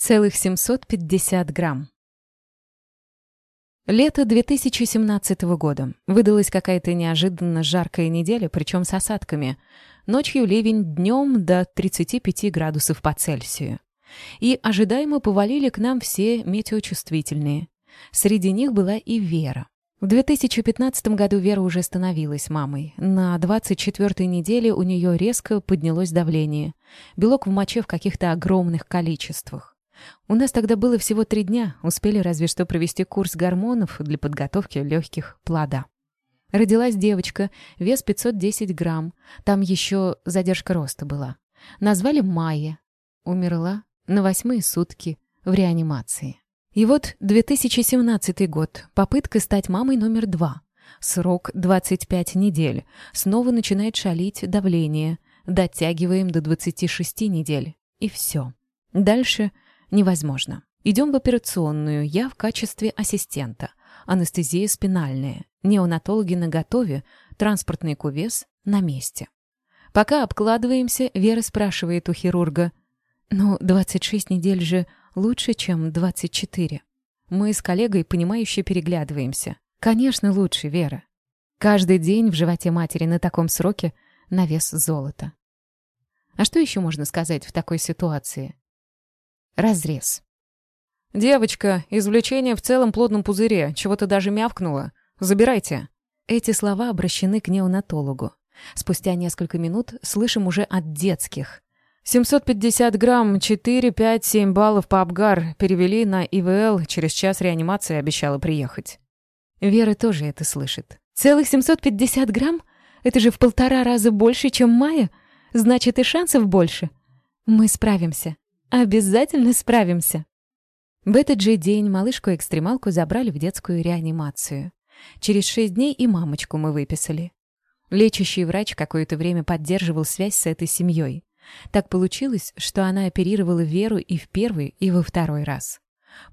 Целых 750 грамм. Лето 2017 года. Выдалась какая-то неожиданно жаркая неделя, причем с осадками. Ночью ливень, днем до 35 градусов по Цельсию. И ожидаемо повалили к нам все метеочувствительные. Среди них была и Вера. В 2015 году Вера уже становилась мамой. На 24-й неделе у нее резко поднялось давление. Белок в моче в каких-то огромных количествах. У нас тогда было всего три дня, успели разве что провести курс гормонов для подготовки легких плода. Родилась девочка, вес 510 грамм, там еще задержка роста была. Назвали Майя. Умерла на восьмые сутки в реанимации. И вот 2017 год, попытка стать мамой номер два. Срок 25 недель. Снова начинает шалить давление. Дотягиваем до 26 недель. И все. Дальше Невозможно. Идем в операционную, я в качестве ассистента. Анестезия спинальная. Неонатологи на готове, транспортный кувес на месте. Пока обкладываемся, Вера спрашивает у хирурга. «Ну, 26 недель же лучше, чем 24». Мы с коллегой, понимающе переглядываемся. «Конечно, лучше, Вера. Каждый день в животе матери на таком сроке на вес золота». А что еще можно сказать в такой ситуации? Разрез. «Девочка, извлечение в целом плотном пузыре, чего-то даже мявкнуло. Забирайте». Эти слова обращены к неонатологу. Спустя несколько минут слышим уже от детских. 750 грамм, 4, 5, 7 баллов по Абгар. Перевели на ИВЛ, через час реанимации обещала приехать. Вера тоже это слышит. «Целых 750 грамм? Это же в полтора раза больше, чем Майя. Значит, и шансов больше. Мы справимся. Обязательно справимся. В этот же день малышку-экстремалку забрали в детскую реанимацию. Через шесть дней и мамочку мы выписали. Лечащий врач какое-то время поддерживал связь с этой семьей. Так получилось, что она оперировала Веру и в первый, и во второй раз.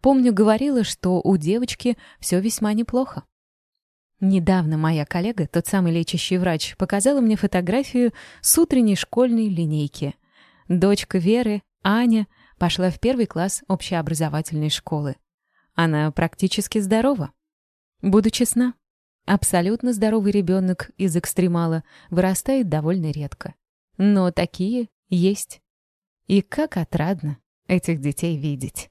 Помню, говорила, что у девочки все весьма неплохо. Недавно моя коллега, тот самый лечащий врач, показала мне фотографию с утренней школьной линейки. Дочка Веры, Аня пошла в первый класс общеобразовательной школы. Она практически здорова. Буду честна, абсолютно здоровый ребенок из экстремала вырастает довольно редко. Но такие есть. И как отрадно этих детей видеть.